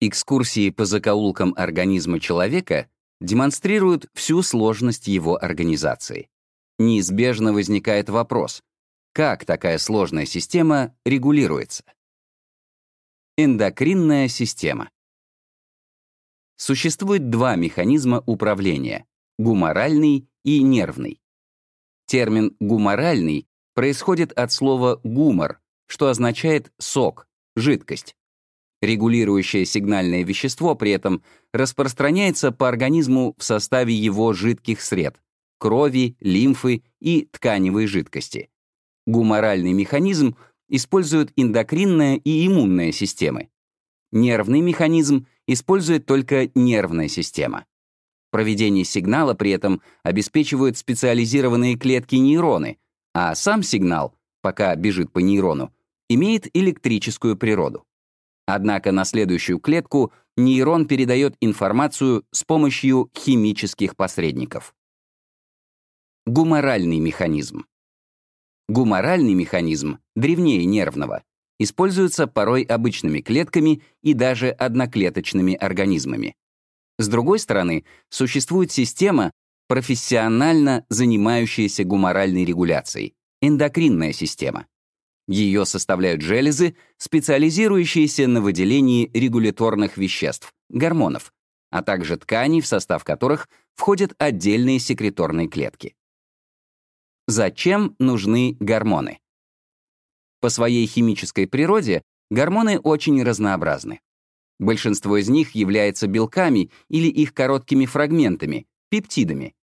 Экскурсии по закоулкам организма человека демонстрируют всю сложность его организации. Неизбежно возникает вопрос, как такая сложная система регулируется? Эндокринная система. Существует два механизма управления — гуморальный и нервный. Термин «гуморальный» происходит от слова «гумор», что означает «сок», «жидкость». Регулирующее сигнальное вещество при этом распространяется по организму в составе его жидких сред — крови, лимфы и тканевой жидкости. Гуморальный механизм использует эндокринная и иммунная системы. Нервный механизм использует только нервная система. Проведение сигнала при этом обеспечивают специализированные клетки нейроны, а сам сигнал, пока бежит по нейрону, имеет электрическую природу. Однако на следующую клетку нейрон передает информацию с помощью химических посредников. Гуморальный механизм. Гуморальный механизм, древнее нервного, используется порой обычными клетками и даже одноклеточными организмами. С другой стороны, существует система, профессионально занимающаяся гуморальной регуляцией — эндокринная система. Ее составляют железы, специализирующиеся на выделении регуляторных веществ, гормонов, а также тканей, в состав которых входят отдельные секреторные клетки. Зачем нужны гормоны? По своей химической природе гормоны очень разнообразны. Большинство из них является белками или их короткими фрагментами, пептидами.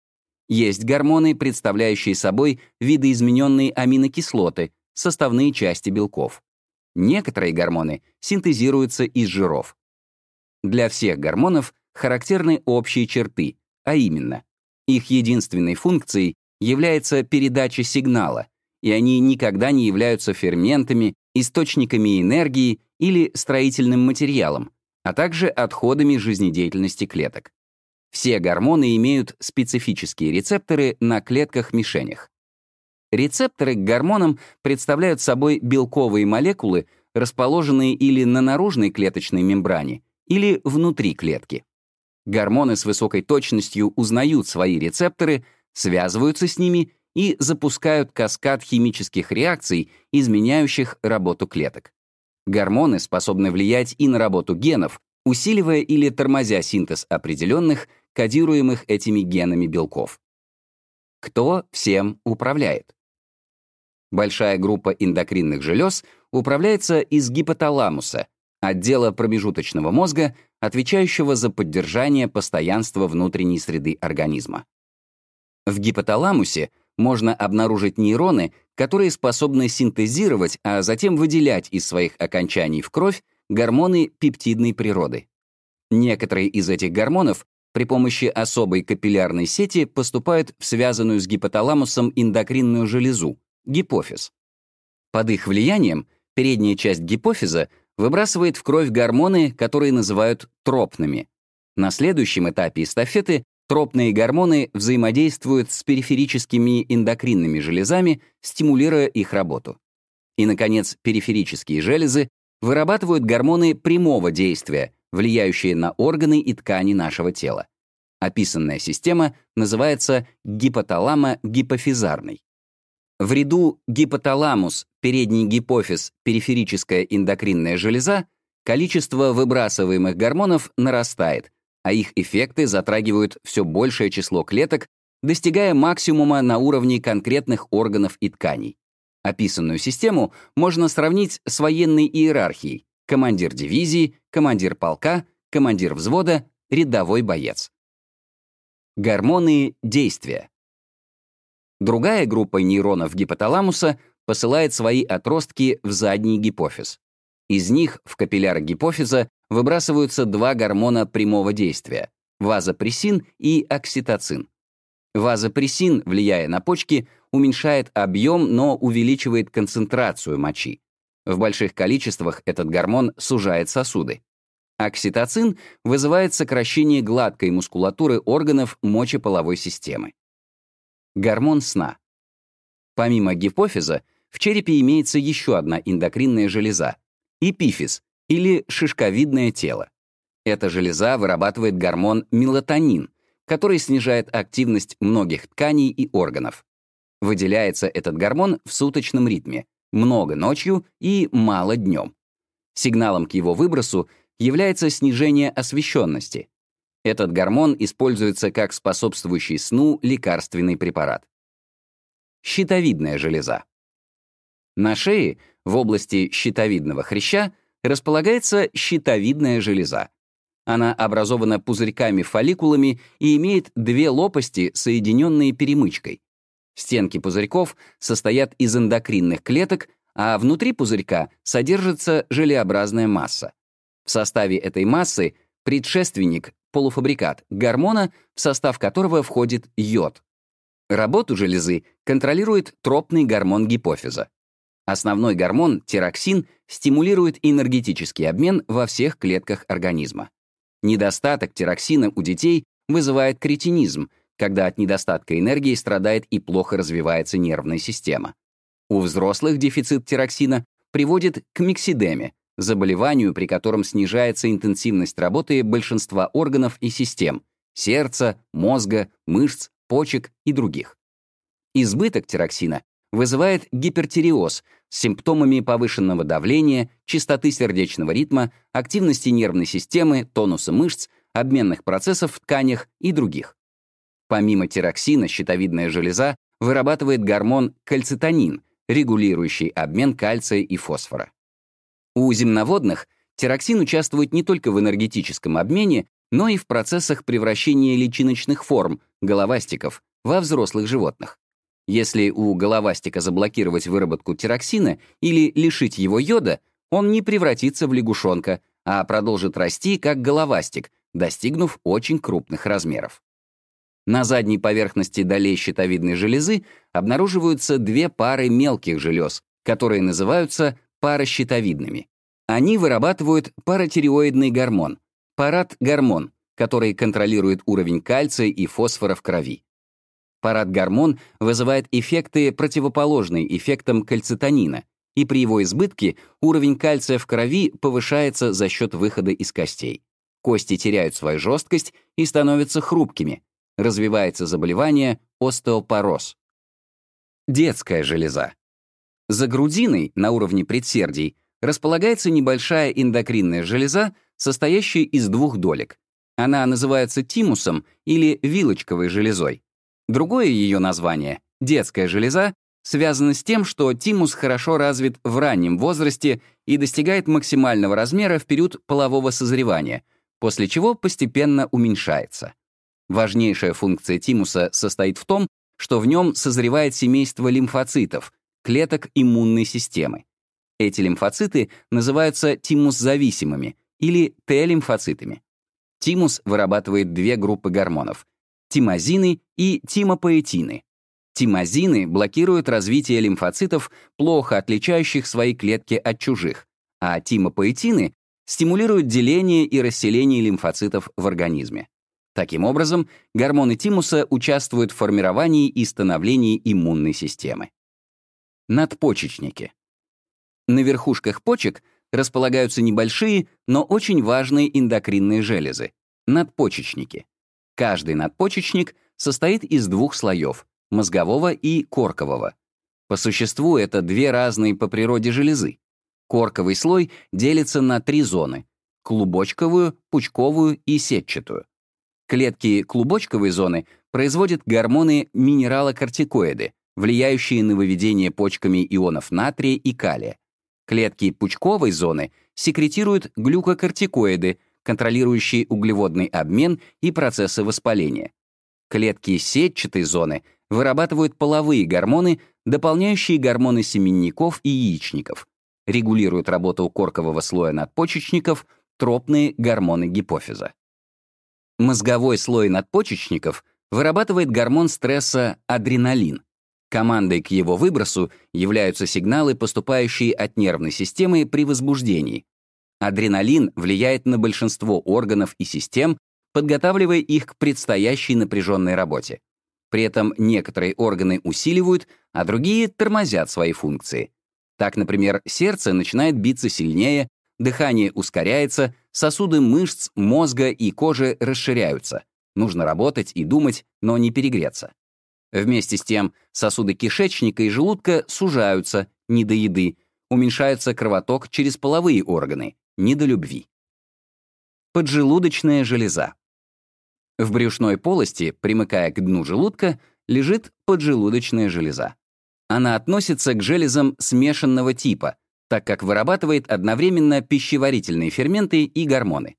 Есть гормоны, представляющие собой видоизмененные аминокислоты, составные части белков. Некоторые гормоны синтезируются из жиров. Для всех гормонов характерны общие черты, а именно, их единственной функцией является передача сигнала, и они никогда не являются ферментами, источниками энергии или строительным материалом, а также отходами жизнедеятельности клеток. Все гормоны имеют специфические рецепторы на клетках-мишенях. Рецепторы к гормонам представляют собой белковые молекулы, расположенные или на наружной клеточной мембране, или внутри клетки. Гормоны с высокой точностью узнают свои рецепторы, связываются с ними и запускают каскад химических реакций, изменяющих работу клеток. Гормоны способны влиять и на работу генов, усиливая или тормозя синтез определенных, кодируемых этими генами белков. Кто всем управляет? Большая группа эндокринных желез управляется из гипоталамуса, отдела промежуточного мозга, отвечающего за поддержание постоянства внутренней среды организма. В гипоталамусе можно обнаружить нейроны, которые способны синтезировать, а затем выделять из своих окончаний в кровь гормоны пептидной природы. Некоторые из этих гормонов при помощи особой капиллярной сети поступают в связанную с гипоталамусом эндокринную железу, гипофиз. Под их влиянием передняя часть гипофиза выбрасывает в кровь гормоны, которые называют тропными. На следующем этапе эстафеты Тропные гормоны взаимодействуют с периферическими эндокринными железами, стимулируя их работу. И, наконец, периферические железы вырабатывают гормоны прямого действия, влияющие на органы и ткани нашего тела. Описанная система называется гипоталамо-гипофизарной. В ряду гипоталамус, передний гипофиз, периферическая эндокринная железа количество выбрасываемых гормонов нарастает, а их эффекты затрагивают все большее число клеток, достигая максимума на уровне конкретных органов и тканей. Описанную систему можно сравнить с военной иерархией — командир дивизии, командир полка, командир взвода, рядовой боец. Гормоны действия. Другая группа нейронов гипоталамуса посылает свои отростки в задний гипофиз. Из них в капилляр гипофиза выбрасываются два гормона прямого действия — вазопрессин и окситоцин. Вазопрессин, влияя на почки, уменьшает объем, но увеличивает концентрацию мочи. В больших количествах этот гормон сужает сосуды. Окситоцин вызывает сокращение гладкой мускулатуры органов мочеполовой системы. Гормон сна. Помимо гипофиза, в черепе имеется еще одна эндокринная железа — эпифиз, или шишковидное тело. Эта железа вырабатывает гормон мелатонин, который снижает активность многих тканей и органов. Выделяется этот гормон в суточном ритме, много ночью и мало днем. Сигналом к его выбросу является снижение освещенности. Этот гормон используется как способствующий сну лекарственный препарат. Щитовидная железа. На шее, в области щитовидного хряща, располагается щитовидная железа. Она образована пузырьками-фолликулами и имеет две лопасти, соединенные перемычкой. Стенки пузырьков состоят из эндокринных клеток, а внутри пузырька содержится желеобразная масса. В составе этой массы предшественник, полуфабрикат, гормона, в состав которого входит йод. Работу железы контролирует тропный гормон гипофиза. Основной гормон, тироксин, стимулирует энергетический обмен во всех клетках организма. Недостаток тироксина у детей вызывает кретинизм, когда от недостатка энергии страдает и плохо развивается нервная система. У взрослых дефицит тироксина приводит к миксидеме, заболеванию, при котором снижается интенсивность работы большинства органов и систем — сердца, мозга, мышц, почек и других. Избыток тироксина вызывает гипертиреоз с симптомами повышенного давления, частоты сердечного ритма, активности нервной системы, тонуса мышц, обменных процессов в тканях и других. Помимо тироксина, щитовидная железа вырабатывает гормон кальцитонин, регулирующий обмен кальция и фосфора. У земноводных тироксин участвует не только в энергетическом обмене, но и в процессах превращения личиночных форм, головастиков, во взрослых животных. Если у головастика заблокировать выработку тироксина или лишить его йода, он не превратится в лягушонка, а продолжит расти как головастик, достигнув очень крупных размеров. На задней поверхности долей щитовидной железы обнаруживаются две пары мелких желез, которые называются паращитовидными. Они вырабатывают паратиреоидный гормон, парат-гормон, который контролирует уровень кальция и фосфора в крови. Парат-гормон вызывает эффекты, противоположные эффектам кальцитонина, и при его избытке уровень кальция в крови повышается за счет выхода из костей. Кости теряют свою жесткость и становятся хрупкими. Развивается заболевание остеопороз. Детская железа. За грудиной, на уровне предсердий, располагается небольшая эндокринная железа, состоящая из двух долек. Она называется тимусом или вилочковой железой. Другое ее название, детская железа, связано с тем, что тимус хорошо развит в раннем возрасте и достигает максимального размера в период полового созревания, после чего постепенно уменьшается. Важнейшая функция тимуса состоит в том, что в нем созревает семейство лимфоцитов, клеток иммунной системы. Эти лимфоциты называются тимус-зависимыми или Т-лимфоцитами. Тимус вырабатывает две группы гормонов — тимозины и тимопоэтины. Тимозины блокируют развитие лимфоцитов, плохо отличающих свои клетки от чужих, а тимопоэтины стимулируют деление и расселение лимфоцитов в организме. Таким образом, гормоны тимуса участвуют в формировании и становлении иммунной системы. Надпочечники. На верхушках почек располагаются небольшие, но очень важные эндокринные железы — надпочечники. Каждый надпочечник состоит из двух слоев — мозгового и коркового. По существу это две разные по природе железы. Корковый слой делится на три зоны — клубочковую, пучковую и сетчатую. Клетки клубочковой зоны производят гормоны минералокортикоиды, влияющие на выведение почками ионов натрия и калия. Клетки пучковой зоны секретируют глюкокортикоиды, контролирующие углеводный обмен и процессы воспаления. Клетки сетчатой зоны вырабатывают половые гормоны, дополняющие гормоны семенников и яичников, регулируют работу коркового слоя надпочечников, тропные гормоны гипофиза. Мозговой слой надпочечников вырабатывает гормон стресса адреналин, Командой к его выбросу являются сигналы, поступающие от нервной системы при возбуждении. Адреналин влияет на большинство органов и систем, подготавливая их к предстоящей напряженной работе. При этом некоторые органы усиливают, а другие тормозят свои функции. Так, например, сердце начинает биться сильнее, дыхание ускоряется, сосуды мышц, мозга и кожи расширяются. Нужно работать и думать, но не перегреться. Вместе с тем сосуды кишечника и желудка сужаются, не до еды, уменьшается кровоток через половые органы, не до любви. Поджелудочная железа. В брюшной полости, примыкая к дну желудка, лежит поджелудочная железа. Она относится к железам смешанного типа, так как вырабатывает одновременно пищеварительные ферменты и гормоны.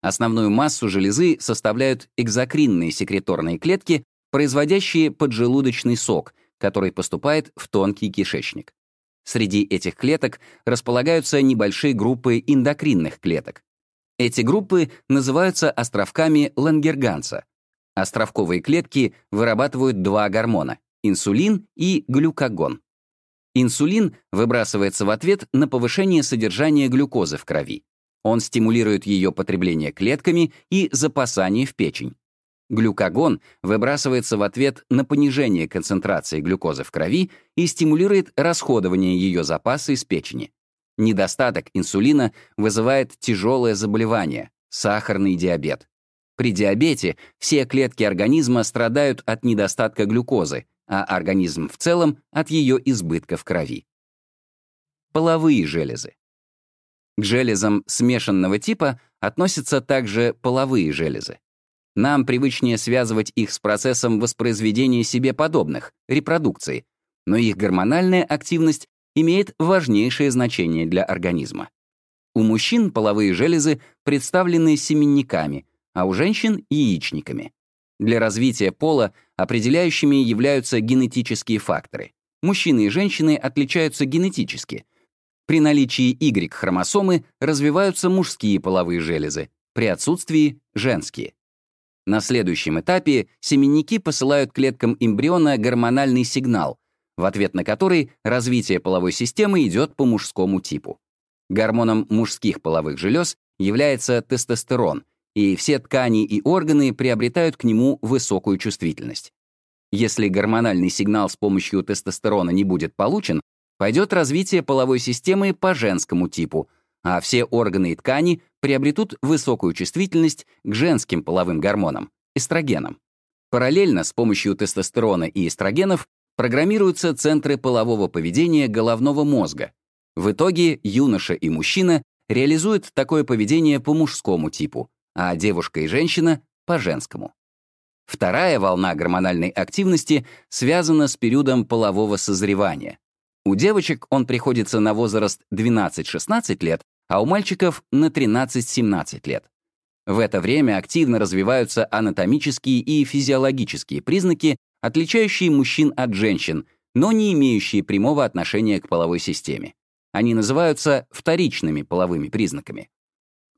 Основную массу железы составляют экзокринные секреторные клетки, производящие поджелудочный сок, который поступает в тонкий кишечник. Среди этих клеток располагаются небольшие группы эндокринных клеток. Эти группы называются островками Лангерганса. Островковые клетки вырабатывают два гормона — инсулин и глюкагон. Инсулин выбрасывается в ответ на повышение содержания глюкозы в крови. Он стимулирует ее потребление клетками и запасание в печень. Глюкагон выбрасывается в ответ на понижение концентрации глюкозы в крови и стимулирует расходование ее запаса из печени. Недостаток инсулина вызывает тяжелое заболевание — сахарный диабет. При диабете все клетки организма страдают от недостатка глюкозы, а организм в целом — от ее избытка в крови. Половые железы. К железам смешанного типа относятся также половые железы. Нам привычнее связывать их с процессом воспроизведения себе подобных, репродукции, но их гормональная активность имеет важнейшее значение для организма. У мужчин половые железы представлены семенниками, а у женщин — яичниками. Для развития пола определяющими являются генетические факторы. Мужчины и женщины отличаются генетически. При наличии Y-хромосомы развиваются мужские половые железы, при отсутствии — женские. На следующем этапе семенники посылают клеткам эмбриона гормональный сигнал, в ответ на который развитие половой системы идет по мужскому типу. Гормоном мужских половых желез является тестостерон, и все ткани и органы приобретают к нему высокую чувствительность. Если гормональный сигнал с помощью тестостерона не будет получен, пойдет развитие половой системы по женскому типу — а все органы и ткани приобретут высокую чувствительность к женским половым гормонам — эстрогенам. Параллельно с помощью тестостерона и эстрогенов программируются центры полового поведения головного мозга. В итоге юноша и мужчина реализуют такое поведение по мужскому типу, а девушка и женщина — по женскому. Вторая волна гормональной активности связана с периодом полового созревания. У девочек он приходится на возраст 12-16 лет, а у мальчиков на 13-17 лет. В это время активно развиваются анатомические и физиологические признаки, отличающие мужчин от женщин, но не имеющие прямого отношения к половой системе. Они называются вторичными половыми признаками.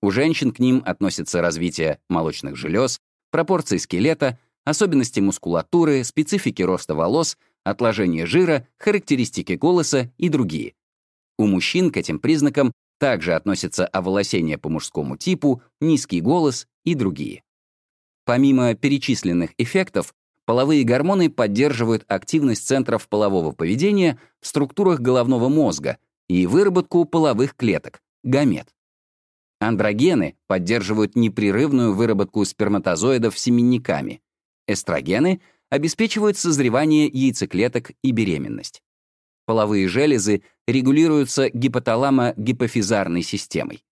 У женщин к ним относятся развитие молочных желез, пропорции скелета, особенности мускулатуры, специфики роста волос, отложение жира, характеристики голоса и другие. У мужчин к этим признакам также относятся оволосение по мужскому типу, низкий голос и другие. Помимо перечисленных эффектов, половые гормоны поддерживают активность центров полового поведения в структурах головного мозга и выработку половых клеток, гамет. Андрогены поддерживают непрерывную выработку сперматозоидов семенниками. Эстрогены обеспечивают созревание яйцеклеток и беременность. Половые железы регулируются гипоталамо-гипофизарной системой.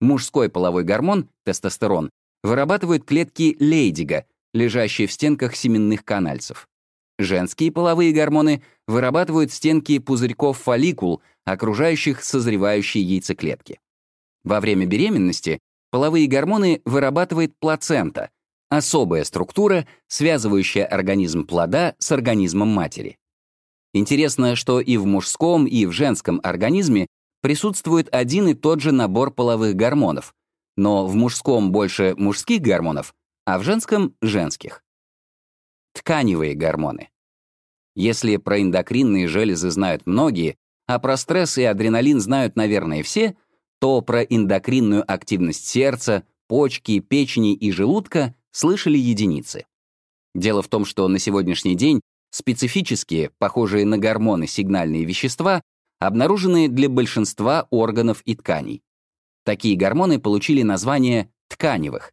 Мужской половой гормон, тестостерон, вырабатывают клетки Лейдига, лежащие в стенках семенных канальцев. Женские половые гормоны вырабатывают стенки пузырьков фолликул, окружающих созревающие яйцеклетки. Во время беременности половые гормоны вырабатывает плацента, особая структура, связывающая организм плода с организмом матери. Интересно, что и в мужском, и в женском организме присутствует один и тот же набор половых гормонов, но в мужском больше мужских гормонов, а в женском — женских. Тканевые гормоны. Если про эндокринные железы знают многие, а про стресс и адреналин знают, наверное, все, то про эндокринную активность сердца, почки, печени и желудка слышали единицы. Дело в том, что на сегодняшний день Специфические, похожие на гормоны сигнальные вещества, обнаружены для большинства органов и тканей. Такие гормоны получили название тканевых.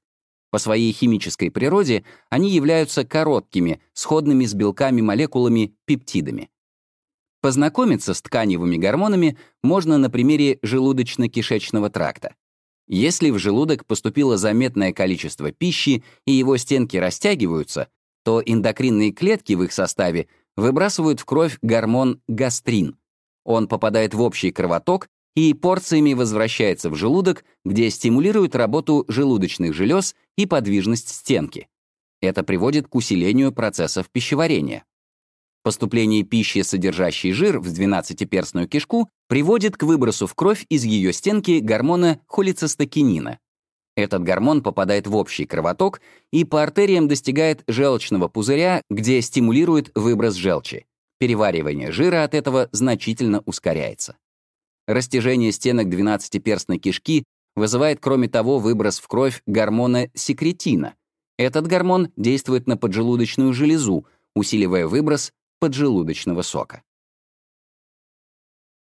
По своей химической природе они являются короткими, сходными с белками молекулами пептидами. Познакомиться с тканевыми гормонами можно на примере желудочно-кишечного тракта. Если в желудок поступило заметное количество пищи и его стенки растягиваются, то эндокринные клетки в их составе выбрасывают в кровь гормон гастрин. Он попадает в общий кровоток и порциями возвращается в желудок, где стимулирует работу желудочных желез и подвижность стенки. Это приводит к усилению процессов пищеварения. Поступление пищи, содержащей жир, в двенадцатиперстную кишку приводит к выбросу в кровь из ее стенки гормона холецистокинина. Этот гормон попадает в общий кровоток и по артериям достигает желчного пузыря, где стимулирует выброс желчи. Переваривание жира от этого значительно ускоряется. Растяжение стенок двенадцатиперстной кишки вызывает, кроме того, выброс в кровь гормона секретина. Этот гормон действует на поджелудочную железу, усиливая выброс поджелудочного сока.